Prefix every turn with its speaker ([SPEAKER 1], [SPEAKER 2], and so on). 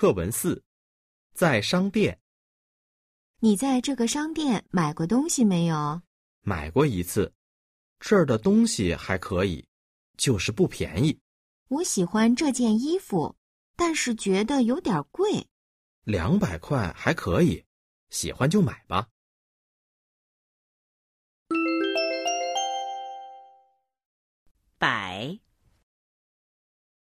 [SPEAKER 1] 课文四在商店。
[SPEAKER 2] 你在这个商店买过东西没有？
[SPEAKER 1] 买过一次这儿的东西还可以就是不便宜。
[SPEAKER 2] 我喜欢这件衣服但是觉得有点贵。
[SPEAKER 1] 两百块还可以喜欢就买吧。
[SPEAKER 3] 百